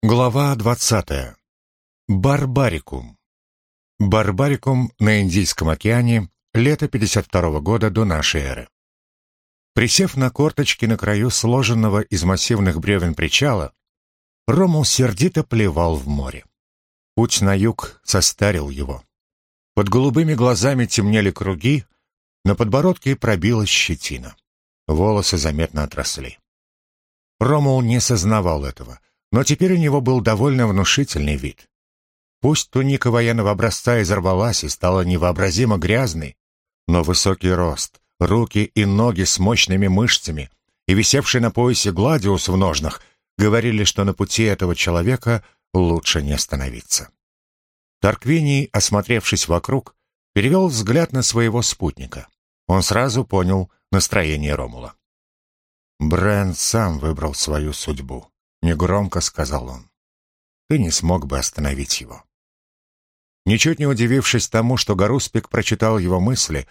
Глава двадцатая. Барбарикум. Барбарикум на Индийском океане, лето 52 года до нашей эры. Присев на корточки на краю сложенного из массивных бревен причала, Ромул сердито плевал в море. Путь на юг состарил его. Под голубыми глазами темнели круги, на подбородке пробилась щетина. Волосы заметно отросли. Ромул не сознавал этого — но теперь у него был довольно внушительный вид. Пусть туника военного образца изорвалась и стала невообразимо грязной, но высокий рост, руки и ноги с мощными мышцами и висевший на поясе гладиус в ножнах говорили, что на пути этого человека лучше не остановиться. Тарквиний, осмотревшись вокруг, перевел взгляд на своего спутника. Он сразу понял настроение Ромула. Брэн сам выбрал свою судьбу. — негромко сказал он. «Ты не смог бы остановить его». Ничуть не удивившись тому, что Гаруспик прочитал его мысли,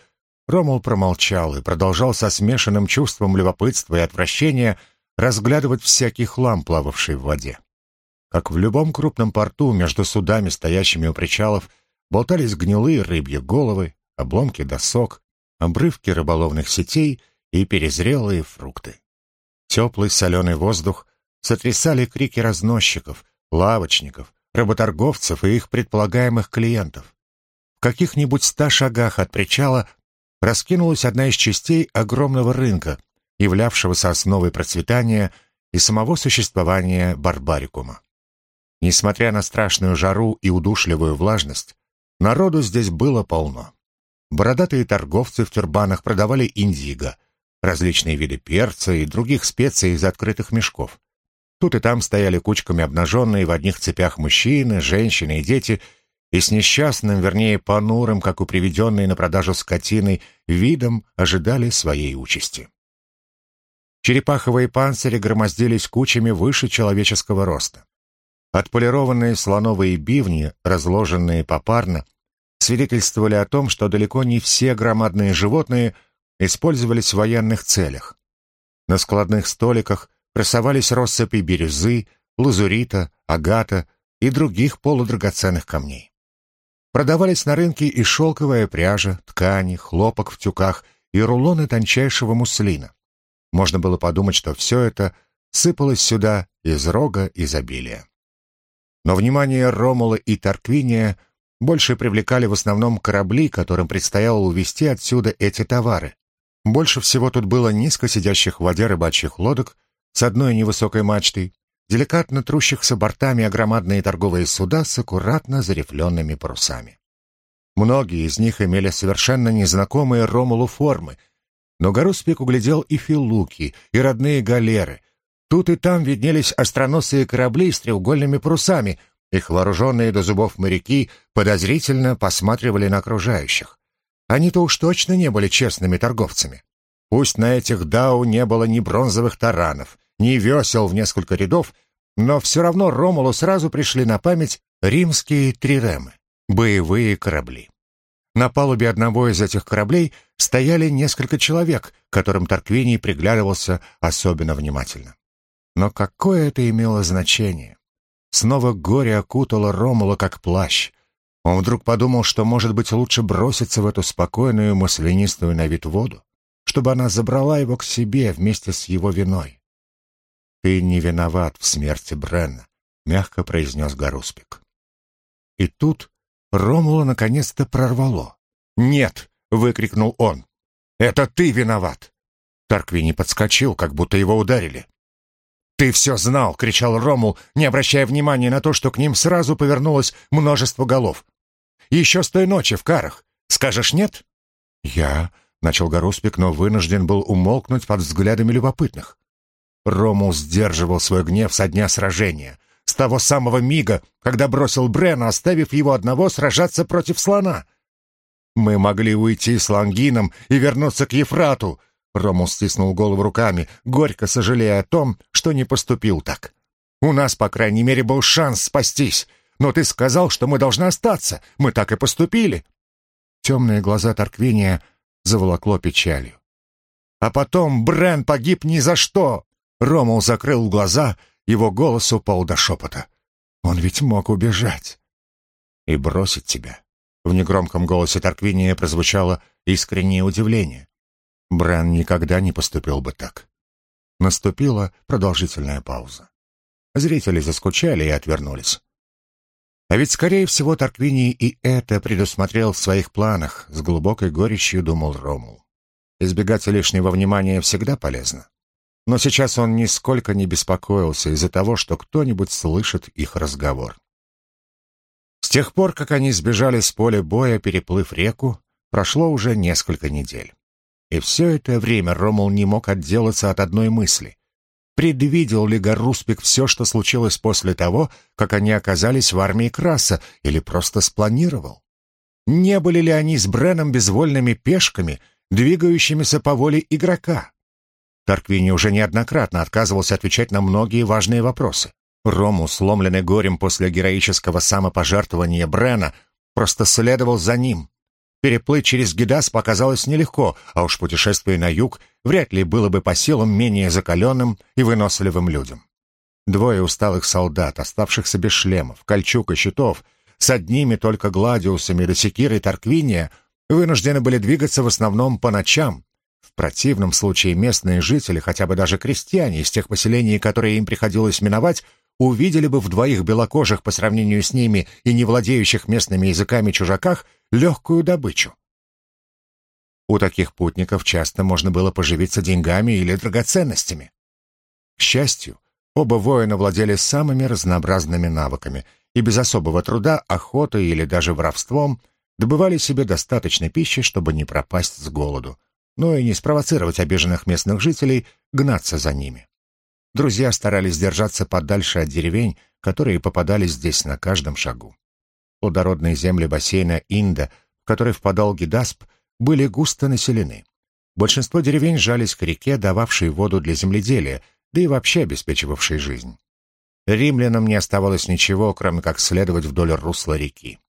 Ромул промолчал и продолжал со смешанным чувством любопытства и отвращения разглядывать всякий хлам, плававший в воде. Как в любом крупном порту между судами, стоящими у причалов, болтались гнилые рыбьи головы, обломки досок, обрывки рыболовных сетей и перезрелые фрукты. Теплый соленый воздух сотрясали крики разносчиков, лавочников, работорговцев и их предполагаемых клиентов. В каких-нибудь ста шагах от причала раскинулась одна из частей огромного рынка, являвшегося основой процветания и самого существования барбарикума. Несмотря на страшную жару и удушливую влажность, народу здесь было полно. Бородатые торговцы в тюрбанах продавали индиго, различные виды перца и других специй из открытых мешков. Тут и там стояли кучками обнаженные в одних цепях мужчины, женщины и дети, и с несчастным, вернее, понурым, как у приведенной на продажу скотины, видом ожидали своей участи. Черепаховые панцири громоздились кучами выше человеческого роста. Отполированные слоновые бивни, разложенные попарно, свидетельствовали о том, что далеко не все громадные животные использовались в военных целях. На складных столиках красовались россыпи бирюзы, лазурита, агата и других полудрагоценных камней. Продавались на рынке и шелковая пряжа, ткани, хлопок в тюках и рулоны тончайшего муслина. Можно было подумать, что все это сыпалось сюда из рога изобилия. Но внимание Ромула и Тарквиния больше привлекали в основном корабли, которым предстояло увезти отсюда эти товары. Больше всего тут было низко сидящих в воде рыбачьих лодок с одной невысокой мачтой, деликатно трущихся бортами о торговые суда с аккуратно зарифленными парусами. Многие из них имели совершенно незнакомые Ромулу формы, но Гаруспик углядел и филуки, и родные галеры. Тут и там виднелись остроносые корабли с треугольными парусами, их вооруженные до зубов моряки подозрительно посматривали на окружающих. Они-то уж точно не были честными торговцами. Пусть на этих дау не было ни бронзовых таранов, ни весел в несколько рядов, но все равно Ромулу сразу пришли на память римские триремы — боевые корабли. На палубе одного из этих кораблей стояли несколько человек, которым Тарквиний приглядывался особенно внимательно. Но какое это имело значение? Снова горе окутало Ромула как плащ. Он вдруг подумал, что, может быть, лучше броситься в эту спокойную, маслянистую на вид воду, чтобы она забрала его к себе вместе с его виной. «Ты не виноват в смерти Бренна», — мягко произнес Гаруспик. И тут Ромула наконец-то прорвало. «Нет!» — выкрикнул он. «Это ты виноват!» Тарквини подскочил, как будто его ударили. «Ты все знал!» — кричал Ромул, не обращая внимания на то, что к ним сразу повернулось множество голов. «Еще с той ночи в карах. Скажешь нет?» «Я...» — начал Гаруспик, но вынужден был умолкнуть под взглядами любопытных. Ромул сдерживал свой гнев со дня сражения, с того самого мига, когда бросил Брена, оставив его одного сражаться против слона. «Мы могли уйти с Лангином и вернуться к Ефрату», Ромул стиснул голову руками, горько сожалея о том, что не поступил так. «У нас, по крайней мере, был шанс спастись, но ты сказал, что мы должны остаться. Мы так и поступили». Темные глаза Тарквиния заволокло печалью. «А потом Брен погиб ни за что. Ромул закрыл глаза, его голос упал до шепота. Он ведь мог убежать и бросить тебя. В негромком голосе Тарквиния прозвучало искреннее удивление. Бран никогда не поступил бы так. Наступила продолжительная пауза. Зрители заскучали и отвернулись. А ведь, скорее всего, Тарквиний и это предусмотрел в своих планах, с глубокой горечью думал Ромул. Избегать лишнего внимания всегда полезно. Но сейчас он нисколько не беспокоился из-за того, что кто-нибудь слышит их разговор. С тех пор, как они сбежали с поля боя, переплыв реку, прошло уже несколько недель. И все это время Ромул не мог отделаться от одной мысли. Предвидел ли Гаруспик все, что случилось после того, как они оказались в армии Краса, или просто спланировал? Не были ли они с Бреном безвольными пешками, двигающимися по воле игрока? Тарквини уже неоднократно отказывался отвечать на многие важные вопросы. Рому, сломленный горем после героического самопожертвования Брена, просто следовал за ним, Переплыть через Гидас показалось нелегко, а уж путешествие на юг вряд ли было бы по силам менее закаленным и выносливым людям. Двое усталых солдат, оставшихся без шлемов, кольчуг и щитов, с одними только гладиусами до секиры Тарквиния, вынуждены были двигаться в основном по ночам. В противном случае местные жители, хотя бы даже крестьяне из тех поселений, которые им приходилось миновать, увидели бы в двоих белокожих по сравнению с ними и не владеющих местными языками чужаках легкую добычу. У таких путников часто можно было поживиться деньгами или драгоценностями. К счастью, оба воина владели самыми разнообразными навыками и без особого труда, охотой или даже воровством добывали себе достаточно пищи, чтобы не пропасть с голоду, но и не спровоцировать обиженных местных жителей гнаться за ними. Друзья старались держаться подальше от деревень, которые попадались здесь на каждом шагу. Плодородные земли бассейна Инда, в который впадал Гидасп, были густо населены. Большинство деревень жались к реке, дававшей воду для земледелия, да и вообще обеспечивавшей жизнь. Римлянам не оставалось ничего, кроме как следовать вдоль русла реки.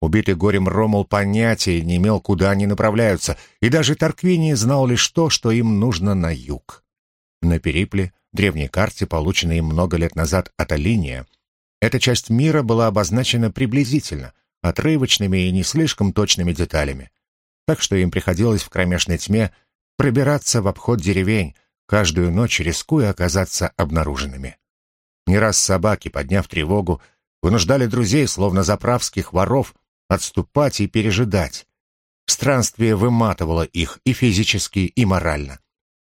Убитый горем Ромул понятия не имел, куда они направляются, и даже Тарквини знал лишь то, что им нужно на юг. На Перипле древней карте, полученной много лет назад от Алиния, эта часть мира была обозначена приблизительно, отрывочными и не слишком точными деталями, так что им приходилось в кромешной тьме пробираться в обход деревень, каждую ночь рискуя оказаться обнаруженными. Не раз собаки, подняв тревогу, вынуждали друзей, словно заправских воров, отступать и пережидать. Странствие выматывало их и физически, и морально.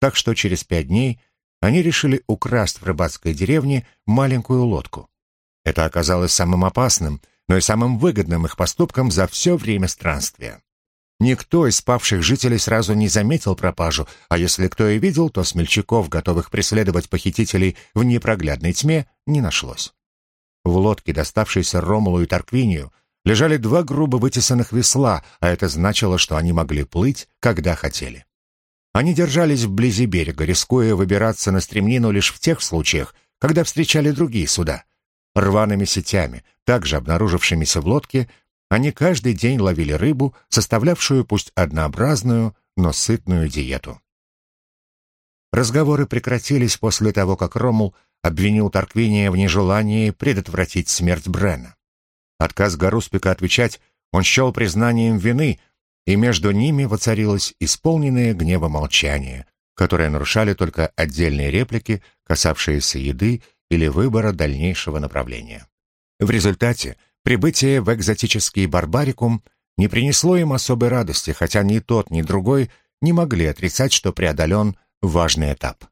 Так что через пять дней они решили украсть в рыбацкой деревне маленькую лодку. Это оказалось самым опасным, но и самым выгодным их поступком за все время странствия. Никто из спавших жителей сразу не заметил пропажу, а если кто и видел, то смельчаков, готовых преследовать похитителей в непроглядной тьме, не нашлось. В лодке, доставшейся Ромулу и Тарквинию, лежали два грубо вытесанных весла, а это значило, что они могли плыть, когда хотели. Они держались вблизи берега, рискуя выбираться на стремнину лишь в тех случаях, когда встречали другие суда. Рваными сетями, также обнаружившимися в лодке, они каждый день ловили рыбу, составлявшую пусть однообразную, но сытную диету. Разговоры прекратились после того, как Ромул обвинил Тарквиния в нежелании предотвратить смерть Брена. Отказ Гаруспика отвечать он счел признанием вины, и между ними воцарилось исполненное гнева молчание, которое нарушали только отдельные реплики, касавшиеся еды или выбора дальнейшего направления. В результате прибытие в экзотический барбарикум не принесло им особой радости, хотя ни тот, ни другой не могли отрицать, что преодолен важный этап.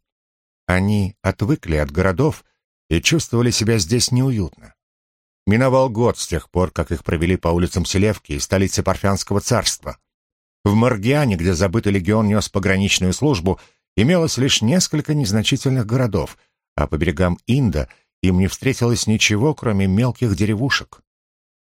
Они отвыкли от городов и чувствовали себя здесь неуютно. Миновал год с тех пор, как их провели по улицам Селевки, столицы Парфянского царства. В Маргиане, где забытый легион нес пограничную службу, имелось лишь несколько незначительных городов, а по берегам Инда им не встретилось ничего, кроме мелких деревушек.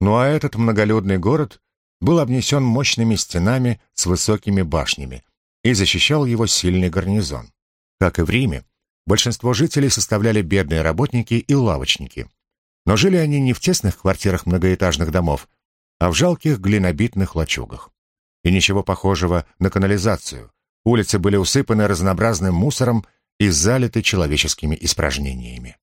Ну а этот многолюдный город был обнесен мощными стенами с высокими башнями и защищал его сильный гарнизон. Как и в Риме, большинство жителей составляли бедные работники и лавочники. Но жили они не в тесных квартирах многоэтажных домов, а в жалких глинобитных лачугах и ничего похожего на канализацию. Улицы были усыпаны разнообразным мусором и залиты человеческими испражнениями.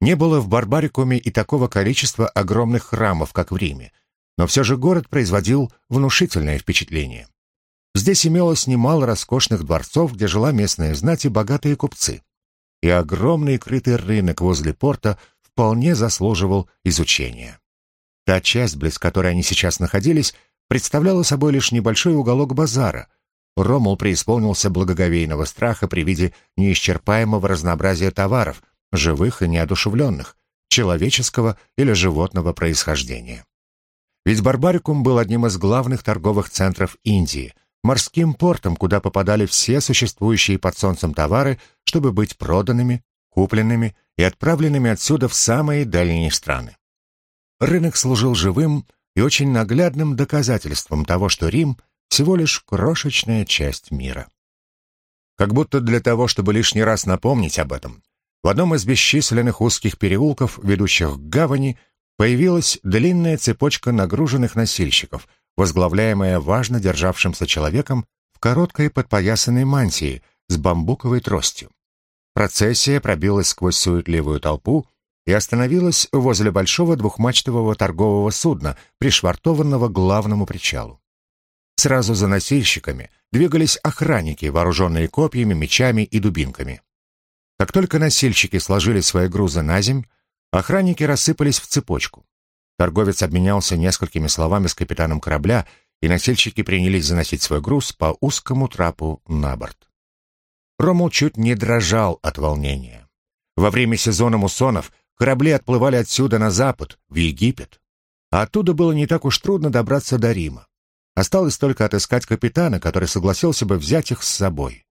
Не было в Барбарикуме и такого количества огромных храмов, как в Риме, но все же город производил внушительное впечатление. Здесь имелось немало роскошных дворцов, где жила местная знать и богатые купцы. И огромный крытый рынок возле порта вполне заслуживал изучения. Та часть, близ которой они сейчас находились, представляла собой лишь небольшой уголок базара. Ромул преисполнился благоговейного страха при виде неисчерпаемого разнообразия товаров, живых и неодушевленных, человеческого или животного происхождения. Ведь Барбарикум был одним из главных торговых центров Индии, морским портом, куда попадали все существующие под солнцем товары, чтобы быть проданными, купленными и отправленными отсюда в самые дальние страны. Рынок служил живым и очень наглядным доказательством того, что Рим всего лишь крошечная часть мира. Как будто для того, чтобы лишний раз напомнить об этом, в одном из бесчисленных узких переулков, ведущих к гавани, появилась длинная цепочка нагруженных носильщиков, возглавляемая важно державшимся человеком в короткой подпоясанной мантии с бамбуковой тростью. Процессия пробилась сквозь суетливую толпу и остановилась возле большого двухмачтового торгового судна, пришвартованного к главному причалу. Сразу за носильщиками двигались охранники, вооруженные копьями, мечами и дубинками. Как только носильщики сложили свои грузы на земь, Охранники рассыпались в цепочку. Торговец обменялся несколькими словами с капитаном корабля, и носильщики принялись заносить свой груз по узкому трапу на борт. Ромул чуть не дрожал от волнения. Во время сезона муссонов корабли отплывали отсюда на запад, в Египет. А оттуда было не так уж трудно добраться до Рима. Осталось только отыскать капитана, который согласился бы взять их с собой.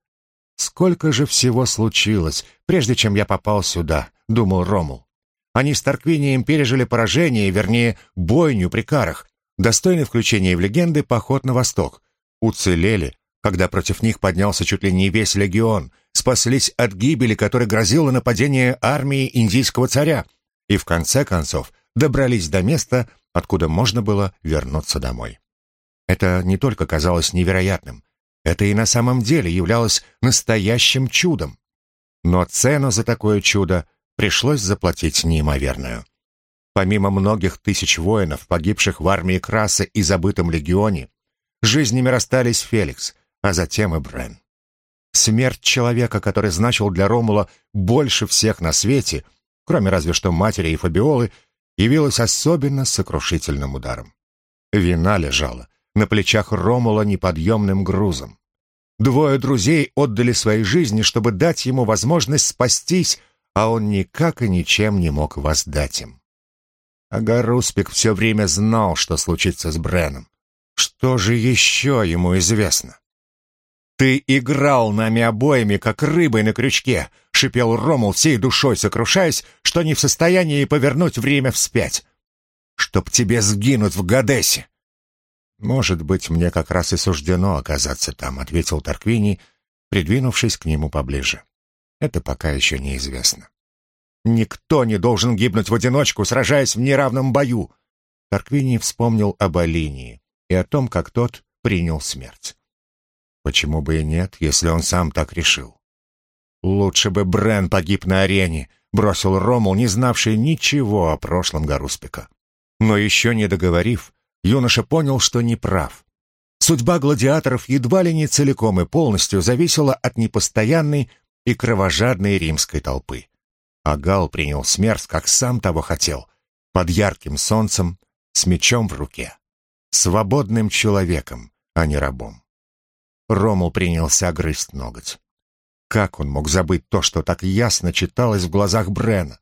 «Сколько же всего случилось, прежде чем я попал сюда», — думал Ромул. Они с Тарквинием пережили поражение, вернее, бойню при карах, достойный включения в легенды поход на восток. Уцелели, когда против них поднялся чуть ли не весь легион, спаслись от гибели, которой грозило нападение армии индийского царя, и в конце концов добрались до места, откуда можно было вернуться домой. Это не только казалось невероятным, это и на самом деле являлось настоящим чудом. Но цену за такое чудо пришлось заплатить неимоверную. Помимо многих тысяч воинов, погибших в армии Краса и забытом легионе, жизнями расстались Феликс, а затем и Брен. Смерть человека, который значил для Ромула больше всех на свете, кроме разве что матери и Фабиолы, явилась особенно сокрушительным ударом. Вина лежала на плечах Ромула неподъемным грузом. Двое друзей отдали свои жизни, чтобы дать ему возможность спастись а он никак и ничем не мог воздать им. А Гаруспик все время знал, что случится с Бреном. Что же еще ему известно? «Ты играл нами обоими, как рыбой на крючке», — шипел Ромул всей душой, сокрушаясь, что не в состоянии повернуть время вспять. «Чтоб тебе сгинуть в Гадесе!» «Может быть, мне как раз и суждено оказаться там», — ответил Тарквини, придвинувшись к нему поближе. Это пока еще неизвестно. Никто не должен гибнуть в одиночку, сражаясь в неравном бою. Тарквини вспомнил об Алинии и о том, как тот принял смерть. Почему бы и нет, если он сам так решил? Лучше бы Брен погиб на арене, бросил Ромул, не знавший ничего о прошлом Гаруспика. Но еще не договорив, юноша понял, что не прав. Судьба гладиаторов едва ли не целиком и полностью зависела от непостоянной и кровожадной римской толпы. А Гал принял смерть, как сам того хотел, под ярким солнцем, с мечом в руке. Свободным человеком, а не рабом. Ромул принялся грызть ноготь. Как он мог забыть то, что так ясно читалось в глазах Брена?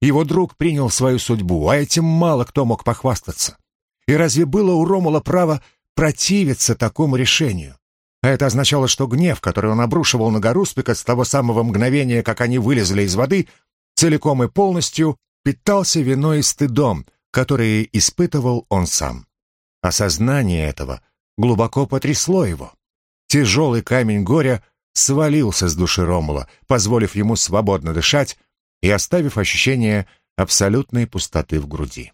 Его друг принял свою судьбу, а этим мало кто мог похвастаться. И разве было у Ромула право противиться такому решению? А это означало, что гнев, который он обрушивал на Гаруспика с того самого мгновения, как они вылезли из воды, целиком и полностью питался виной и стыдом, которые испытывал он сам. Осознание этого глубоко потрясло его. Тяжелый камень горя свалился с души Ромула, позволив ему свободно дышать и оставив ощущение абсолютной пустоты в груди.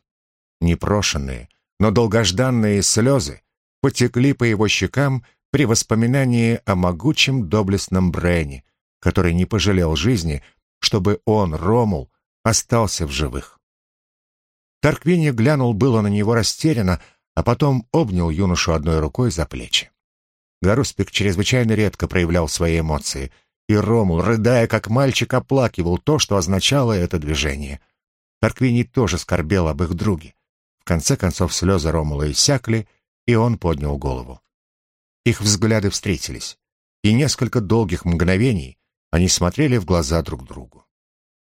Непрошенные, но долгожданные слезы потекли по его щекам при воспоминании о могучем доблестном Брене, который не пожалел жизни, чтобы он, Ромул, остался в живых. Тарквини глянул было на него растерянно, а потом обнял юношу одной рукой за плечи. Гаруспик чрезвычайно редко проявлял свои эмоции, и Ромул, рыдая как мальчик, оплакивал то, что означало это движение. Тарквини тоже скорбел об их друге. В конце концов слезы Ромула иссякли, и он поднял голову. Их взгляды встретились, и несколько долгих мгновений они смотрели в глаза друг другу.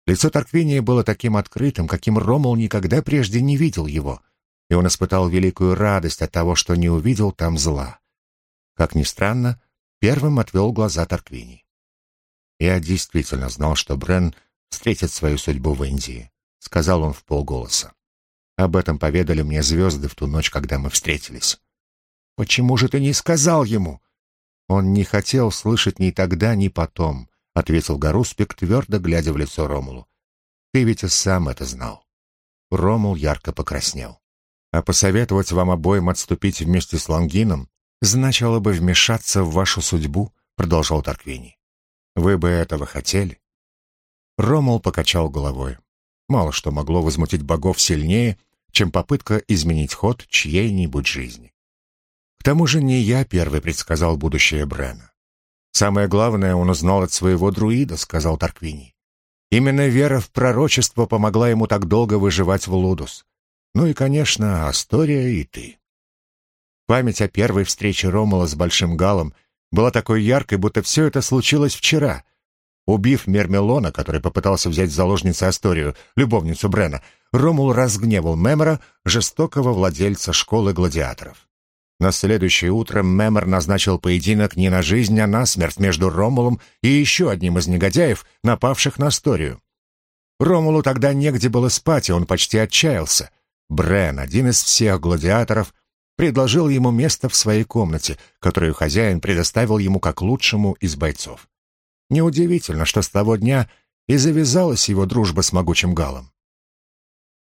Лицо Тарквиния было таким открытым, каким Ромул никогда прежде не видел его, и он испытал великую радость от того, что не увидел там зла. Как ни странно, первым отвел глаза Тарквини. «Я действительно знал, что Брен встретит свою судьбу в Индии», — сказал он в полголоса. «Об этом поведали мне звезды в ту ночь, когда мы встретились». «Почему же ты не сказал ему?» «Он не хотел слышать ни тогда, ни потом», — ответил Гаруспик, твердо глядя в лицо Ромулу. «Ты ведь и сам это знал». Ромул ярко покраснел. «А посоветовать вам обоим отступить вместе с Лангином значило бы вмешаться в вашу судьбу», — продолжал Тарквини. «Вы бы этого хотели?» Ромул покачал головой. Мало что могло возмутить богов сильнее, чем попытка изменить ход чьей-нибудь жизни. К тому же не я первый предсказал будущее Брена. Самое главное, он узнал от своего друида, сказал Тарквини. Именно вера в пророчество помогла ему так долго выживать в Лудус. Ну и, конечно, Астория и ты. Память о первой встрече Ромала с Большим Галом была такой яркой, будто все это случилось вчера. Убив Мермелона, который попытался взять в заложницу Асторию, любовницу Брена, Ромул разгневал Мемора, жестокого владельца школы гладиаторов. На следующее утро Мемор назначил поединок не на жизнь, а на смерть между Ромулом и еще одним из негодяев, напавших на Сторию. Ромулу тогда негде было спать, и он почти отчаялся. Брен, один из всех гладиаторов, предложил ему место в своей комнате, которую хозяин предоставил ему как лучшему из бойцов. Неудивительно, что с того дня и завязалась его дружба с могучим Галом.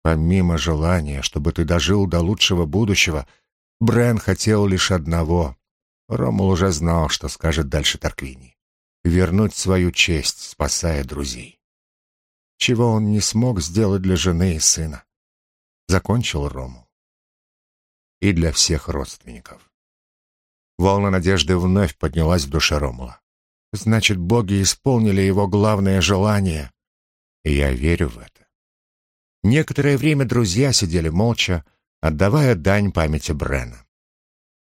Помимо желания, чтобы ты дожил до лучшего будущего, Брен хотел лишь одного. Ромул уже знал, что скажет дальше Тарквини. Вернуть свою честь, спасая друзей. Чего он не смог сделать для жены и сына. Закончил Ромул. И для всех родственников. Волна надежды вновь поднялась в душе Ромула. Значит, боги исполнили его главное желание. И я верю в это. Некоторое время друзья сидели молча, отдавая дань памяти Брена.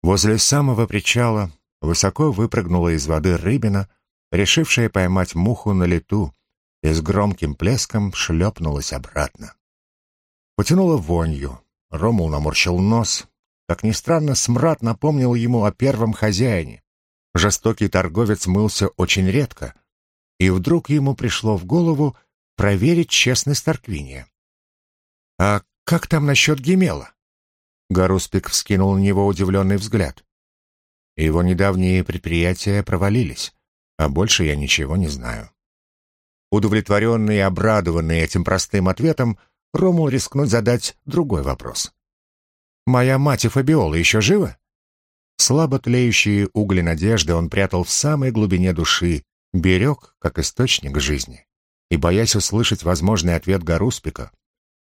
Возле самого причала высоко выпрыгнула из воды рыбина, решившая поймать муху на лету, и с громким плеском шлепнулась обратно. Потянула вонью, Ромул наморщил нос. Как ни странно, смрад напомнил ему о первом хозяине. Жестокий торговец мылся очень редко, и вдруг ему пришло в голову проверить честность Тарквиния. «А как там насчет Гемела?» Гаруспик вскинул на него удивленный взгляд. Его недавние предприятия провалились, а больше я ничего не знаю. Удовлетворенный и обрадованный этим простым ответом, Ромул рискнуть задать другой вопрос. «Моя мать и Фабиола еще жива?» Слабо тлеющие угли надежды он прятал в самой глубине души, берег, как источник жизни. И, боясь услышать возможный ответ Гаруспика,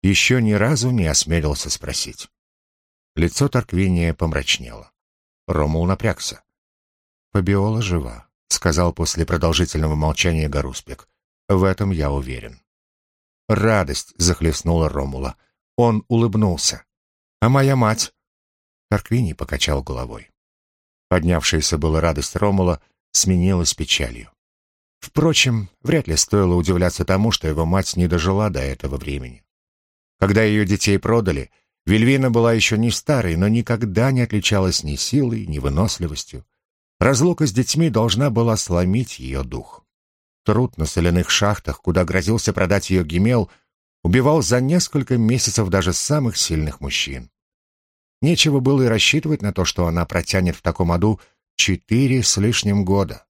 еще ни разу не осмелился спросить. Лицо Тарквиния помрачнело. Ромул напрягся. «Фабиола жива», — сказал после продолжительного молчания Гаруспик. «В этом я уверен». Радость захлестнула Ромула. Он улыбнулся. «А моя мать?» Тарквини покачал головой. Поднявшаяся была радость Ромула сменилась печалью. Впрочем, вряд ли стоило удивляться тому, что его мать не дожила до этого времени. Когда ее детей продали, Вильвина была еще не старой, но никогда не отличалась ни силой, ни выносливостью. Разлука с детьми должна была сломить ее дух. Труд на соляных шахтах, куда грозился продать ее Гемел, убивал за несколько месяцев даже самых сильных мужчин. Нечего было и рассчитывать на то, что она протянет в таком аду четыре с лишним года.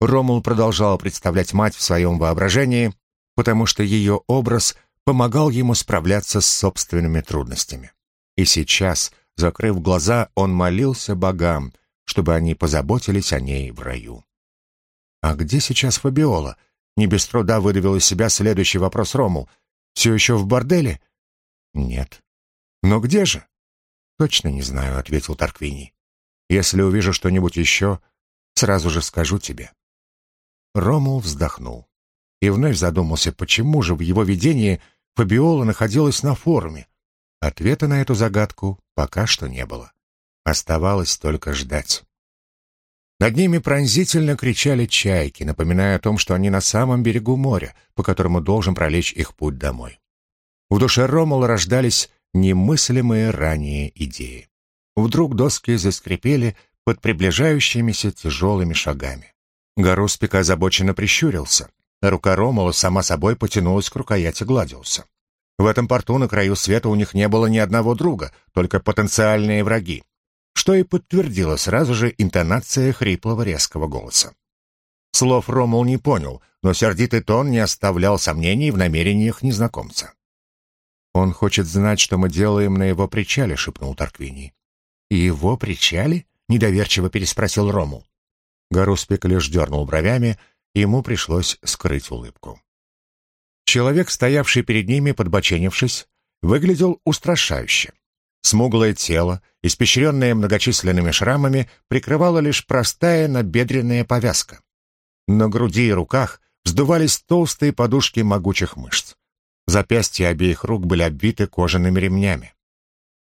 Ромул продолжал представлять мать в своем воображении, потому что ее образ помогал ему справляться с собственными трудностями. И сейчас, закрыв глаза, он молился богам, чтобы они позаботились о ней в раю. «А где сейчас Фабиола?» Не без труда выдавил из себя следующий вопрос Рому. Все еще в борделе? Нет. Но где же? Точно не знаю, ответил Тарквини. Если увижу что-нибудь еще, сразу же скажу тебе. Ромул вздохнул и вновь задумался, почему же в его видении Фабиола находилась на форуме. Ответа на эту загадку пока что не было. Оставалось только ждать. Над ними пронзительно кричали чайки, напоминая о том, что они на самом берегу моря, по которому должен пролечь их путь домой. В душе Ромула рождались немыслимые ранее идеи. Вдруг доски заскрипели под приближающимися тяжелыми шагами. Гаруспик озабоченно прищурился. Рука Ромула сама собой потянулась к рукояти Гладиуса. В этом порту на краю света у них не было ни одного друга, только потенциальные враги что и подтвердила сразу же интонация хриплого резкого голоса. Слов Ромул не понял, но сердитый тон не оставлял сомнений в намерениях незнакомца. «Он хочет знать, что мы делаем на его причале», — шепнул Тарквини. «Его причале?» — недоверчиво переспросил Ромул. Гаруспик лишь дернул бровями, и ему пришлось скрыть улыбку. Человек, стоявший перед ними, подбоченившись, выглядел устрашающе. Смуглое тело, испещренное многочисленными шрамами, прикрывала лишь простая набедренная повязка. На груди и руках вздувались толстые подушки могучих мышц. Запястья обеих рук были обвиты кожаными ремнями.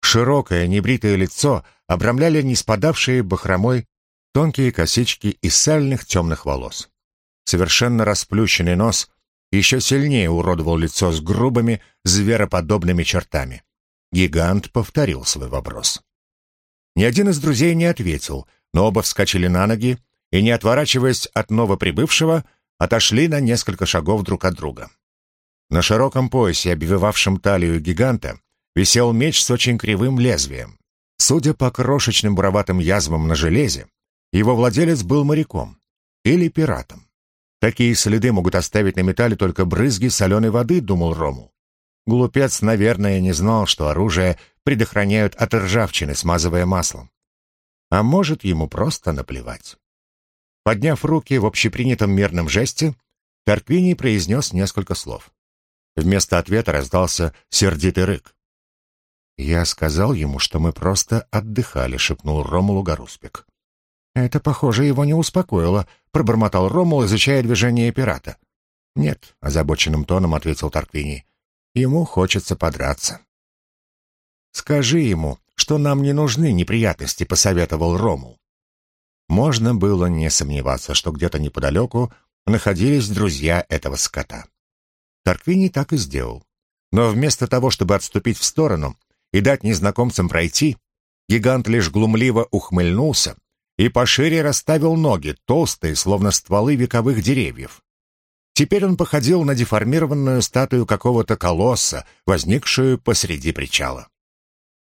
Широкое небритое лицо обрамляли не спадавшие бахромой тонкие косички из сальных темных волос. Совершенно расплющенный нос еще сильнее уродовал лицо с грубыми, звероподобными чертами. Гигант повторил свой вопрос. Ни один из друзей не ответил, но оба вскочили на ноги и, не отворачиваясь от новоприбывшего, отошли на несколько шагов друг от друга. На широком поясе, обвивавшем талию гиганта, висел меч с очень кривым лезвием. Судя по крошечным буроватым язвам на железе, его владелец был моряком или пиратом. Такие следы могут оставить на металле только брызги соленой воды, думал Рому. Глупец, наверное, не знал, что оружие предохраняют от ржавчины, смазывая маслом. А может, ему просто наплевать. Подняв руки в общепринятом мирном жесте, Тарквини произнес несколько слов. Вместо ответа раздался сердитый рык. «Я сказал ему, что мы просто отдыхали», — шепнул Ромулу Гаруспик. «Это, похоже, его не успокоило», — пробормотал Ромул, изучая движение пирата. «Нет», — озабоченным тоном ответил Тарквини. Ему хочется подраться. «Скажи ему, что нам не нужны неприятности», — посоветовал Ромул. Можно было не сомневаться, что где-то неподалеку находились друзья этого скота. Тарквини так и сделал. Но вместо того, чтобы отступить в сторону и дать незнакомцам пройти, гигант лишь глумливо ухмыльнулся и пошире расставил ноги, толстые, словно стволы вековых деревьев. Теперь он походил на деформированную статую какого-то колосса, возникшую посреди причала.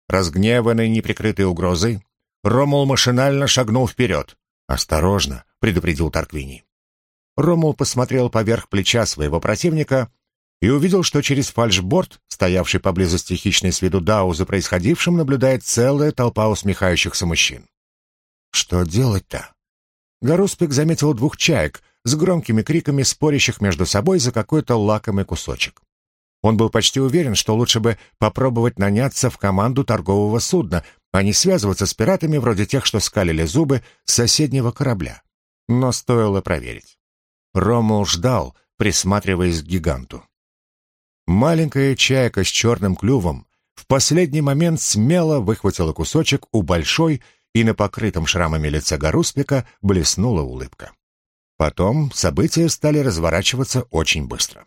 Разгневанный неприкрытой угрозой, Ромул машинально шагнул вперед. «Осторожно!» — предупредил Тарквини. Ромул посмотрел поверх плеча своего противника и увидел, что через фальшборд, стоявший поблизости хищной с виду Дау за происходившим, наблюдает целая толпа усмехающихся мужчин. «Что делать-то?» Гаруспик заметил двух чаек, с громкими криками спорящих между собой за какой-то лакомый кусочек. Он был почти уверен, что лучше бы попробовать наняться в команду торгового судна, а не связываться с пиратами вроде тех, что скалили зубы с соседнего корабля. Но стоило проверить. Ромул ждал, присматриваясь к гиганту. Маленькая чайка с черным клювом в последний момент смело выхватила кусочек у большой, и на покрытом шрамами лице Гаруспика блеснула улыбка. Потом события стали разворачиваться очень быстро.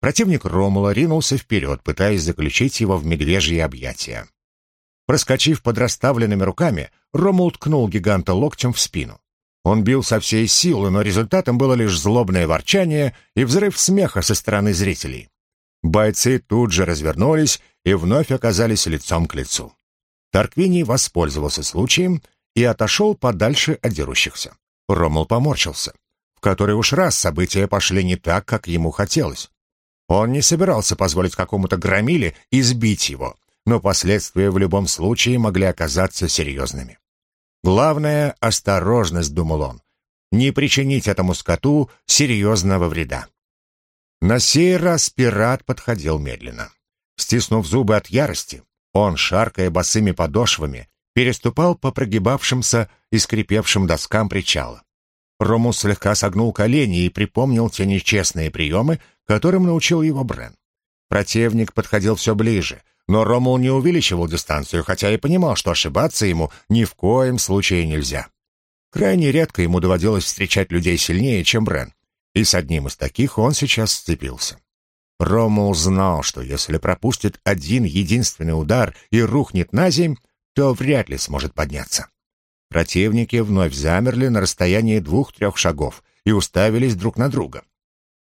Противник Ромула ринулся вперед, пытаясь заключить его в медвежье объятия. Проскочив под расставленными руками, Ромул ткнул гиганта локтем в спину. Он бил со всей силы, но результатом было лишь злобное ворчание и взрыв смеха со стороны зрителей. Бойцы тут же развернулись и вновь оказались лицом к лицу. Тарквини воспользовался случаем и отошел подальше от дерущихся. Ромул поморщился в который уж раз события пошли не так, как ему хотелось. Он не собирался позволить какому-то громиле избить его, но последствия в любом случае могли оказаться серьезными. Главное — осторожность, думал он, не причинить этому скоту серьезного вреда. На сей раз пират подходил медленно. Стиснув зубы от ярости, он, шаркая босыми подошвами, переступал по прогибавшимся и скрипевшим доскам причала. Ромул слегка согнул колени и припомнил те нечестные приемы, которым научил его Брен. Противник подходил все ближе, но Ромул не увеличивал дистанцию, хотя и понимал, что ошибаться ему ни в коем случае нельзя. Крайне редко ему доводилось встречать людей сильнее, чем Брен, и с одним из таких он сейчас сцепился. Ромул знал, что если пропустит один единственный удар и рухнет на земь, то вряд ли сможет подняться. Противники вновь замерли на расстоянии двух-трех шагов и уставились друг на друга.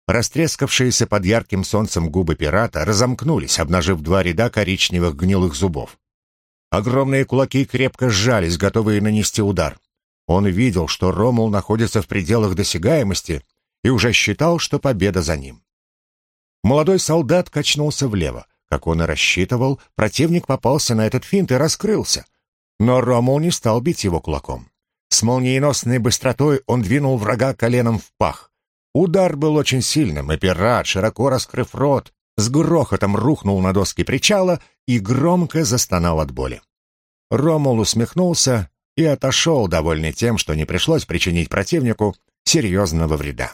Растрескавшиеся под ярким солнцем губы пирата разомкнулись, обнажив два ряда коричневых гнилых зубов. Огромные кулаки крепко сжались, готовые нанести удар. Он видел, что Ромул находится в пределах досягаемости и уже считал, что победа за ним. Молодой солдат качнулся влево. Как он и рассчитывал, противник попался на этот финт и раскрылся. Но Ромул не стал бить его кулаком. С молниеносной быстротой он двинул врага коленом в пах. Удар был очень сильным, и пират, широко раскрыв рот, с грохотом рухнул на доски причала и громко застонал от боли. Ромул усмехнулся и отошел, довольный тем, что не пришлось причинить противнику серьезного вреда.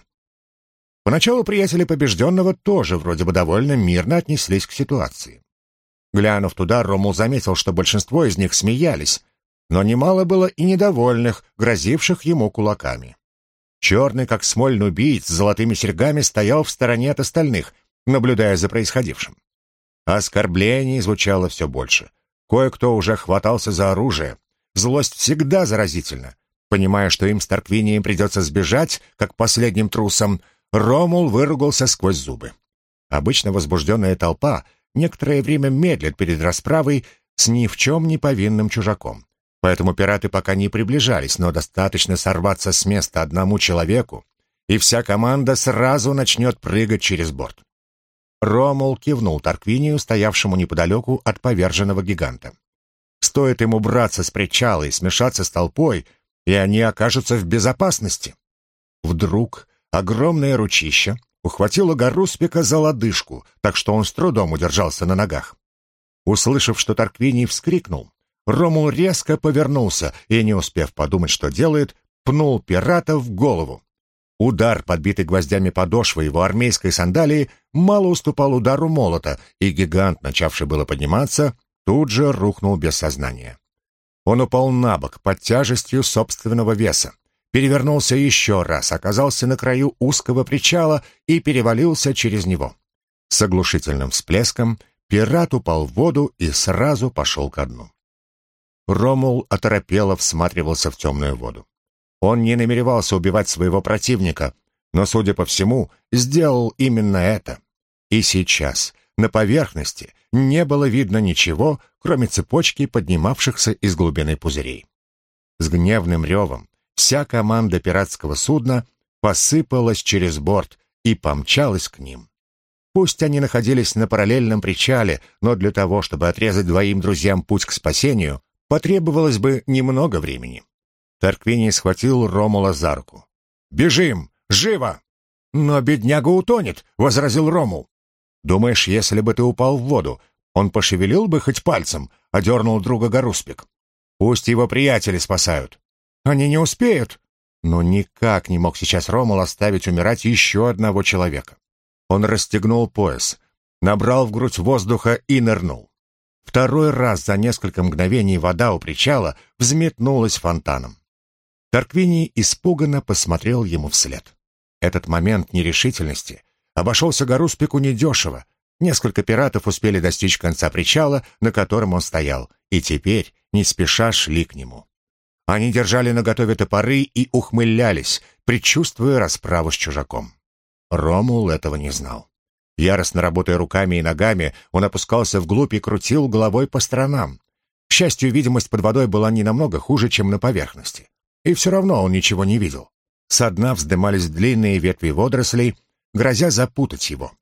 Поначалу приятели побежденного тоже вроде бы довольно мирно отнеслись к ситуации. Глянув туда, Ромул заметил, что большинство из них смеялись, но немало было и недовольных, грозивших ему кулаками. Черный, как смоль нубиец, с золотыми серьгами стоял в стороне от остальных, наблюдая за происходившим. Оскорблений звучало все больше. Кое-кто уже хватался за оружие. Злость всегда заразительна. Понимая, что им с Тарквинием придется сбежать, как последним трусом, Ромул выругался сквозь зубы. Обычно возбужденная толпа некоторое время медлит перед расправой с ни в чем не повинным чужаком. Поэтому пираты пока не приближались, но достаточно сорваться с места одному человеку, и вся команда сразу начнет прыгать через борт. Ромул кивнул Тарквинию, стоявшему неподалеку от поверженного гиганта. Стоит ему браться с причала и смешаться с толпой, и они окажутся в безопасности. Вдруг Огромное ручище ухватило Гаруспика за лодыжку, так что он с трудом удержался на ногах. Услышав, что Тарквиний вскрикнул, Ромул резко повернулся и, не успев подумать, что делает, пнул пирата в голову. Удар, подбитый гвоздями подошвы его армейской сандалии, мало уступал удару молота, и гигант, начавший было подниматься, тут же рухнул без сознания. Он упал на бок под тяжестью собственного веса перевернулся еще раз, оказался на краю узкого причала и перевалился через него. С оглушительным всплеском пират упал в воду и сразу пошел ко дну. Ромул оторопело всматривался в темную воду. Он не намеревался убивать своего противника, но, судя по всему, сделал именно это. И сейчас на поверхности не было видно ничего, кроме цепочки поднимавшихся из глубины пузырей. С гневным ревом вся команда пиратского судна посыпалась через борт и помчалась к ним. Пусть они находились на параллельном причале, но для того, чтобы отрезать двоим друзьям путь к спасению, потребовалось бы немного времени. Тарквиний схватил Ромула за руку. «Бежим! Живо!» «Но бедняга утонет!» — возразил Ромул. «Думаешь, если бы ты упал в воду, он пошевелил бы хоть пальцем?» — одернул друга Гаруспик. «Пусть его приятели спасают. Они не успеют. Но никак не мог сейчас Ромул оставить умирать еще одного человека. Он расстегнул пояс, набрал в грудь воздуха и нырнул. Второй раз за несколько мгновений вода у причала взметнулась фонтаном. Тарквини испуганно посмотрел ему вслед. Этот момент нерешительности обошелся Гаруспику недешево. Несколько пиратов успели достичь конца причала, на котором он стоял, и теперь не спеша шли к нему. Они держали наготове топоры и ухмылялись, предчувствуя расправу с чужаком. Ромул этого не знал. Яростно работая руками и ногами, он опускался вглубь и крутил головой по сторонам. К счастью, видимость под водой была не намного хуже, чем на поверхности. И все равно он ничего не видел. Со дна вздымались длинные ветви водорослей, грозя запутать его.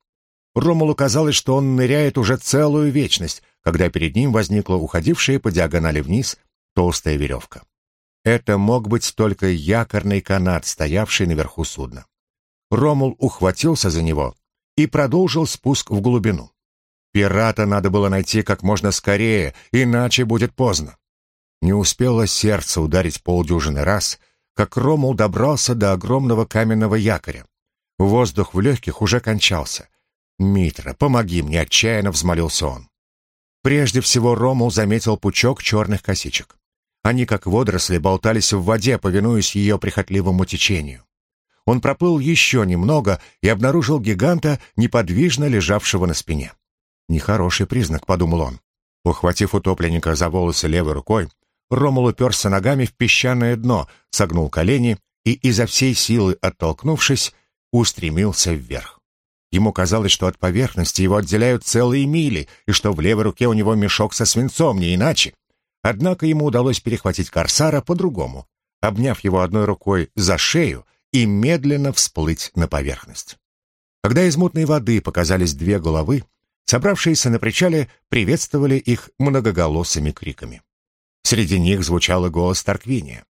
Ромулу казалось, что он ныряет уже целую вечность, когда перед ним возникла уходившая по диагонали вниз толстая веревка. Это мог быть только якорный канат, стоявший наверху судна. Ромул ухватился за него и продолжил спуск в глубину. Пирата надо было найти как можно скорее, иначе будет поздно. Не успело сердце ударить полдюжины раз, как Ромул добрался до огромного каменного якоря. Воздух в легких уже кончался. «Митра, помоги мне!» — отчаянно взмолился он. Прежде всего Ромул заметил пучок черных косичек. Они, как водоросли, болтались в воде, повинуясь ее прихотливому течению. Он проплыл еще немного и обнаружил гиганта, неподвижно лежавшего на спине. «Нехороший признак», — подумал он. Ухватив утопленника за волосы левой рукой, Ромул уперся ногами в песчаное дно, согнул колени и, изо всей силы оттолкнувшись, устремился вверх. Ему казалось, что от поверхности его отделяют целые мили, и что в левой руке у него мешок со свинцом, не иначе. Однако ему удалось перехватить корсара по-другому, обняв его одной рукой за шею и медленно всплыть на поверхность. Когда из мутной воды показались две головы, собравшиеся на причале приветствовали их многоголосыми криками. Среди них звучал голос Тарквиния.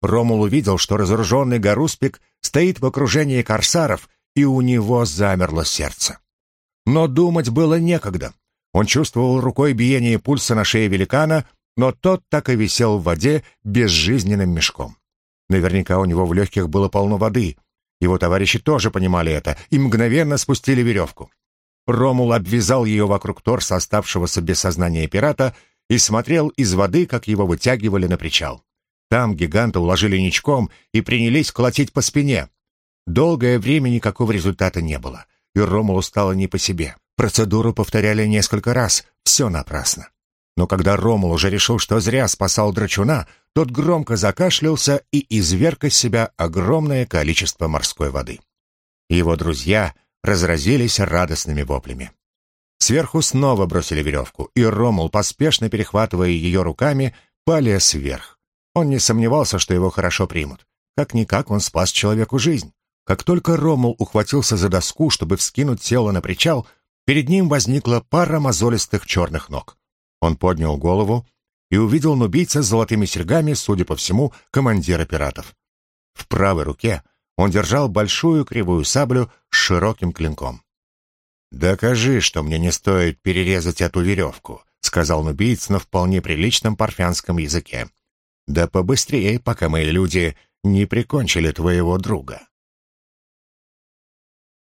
Ромул увидел, что разоруженный Гаруспик стоит в окружении корсаров, и у него замерло сердце. Но думать было некогда. Он чувствовал рукой биение пульса на шее великана, но тот так и висел в воде безжизненным мешком. Наверняка у него в легких было полно воды. Его товарищи тоже понимали это и мгновенно спустили веревку. Ромул обвязал ее вокруг торса оставшегося без сознания пирата и смотрел из воды, как его вытягивали на причал. Там гиганта уложили ничком и принялись колотить по спине. Долгое время никакого результата не было, и Ромулу стало не по себе. Процедуру повторяли несколько раз, все напрасно. Но когда Ромул уже решил, что зря спасал драчуна, тот громко закашлялся и изверг из себя огромное количество морской воды. Его друзья разразились радостными воплями. Сверху снова бросили веревку, и Ромул, поспешно перехватывая ее руками, полез вверх. Он не сомневался, что его хорошо примут. Как-никак он спас человеку жизнь. Как только Ромул ухватился за доску, чтобы вскинуть тело на причал, перед ним возникла пара мозолистых черных ног. Он поднял голову и увидел нубийца с золотыми серьгами, судя по всему, командира пиратов. В правой руке он держал большую кривую саблю с широким клинком. «Докажи, что мне не стоит перерезать эту веревку», — сказал нубиец на вполне приличном парфянском языке. «Да побыстрее, пока мои люди не прикончили твоего друга».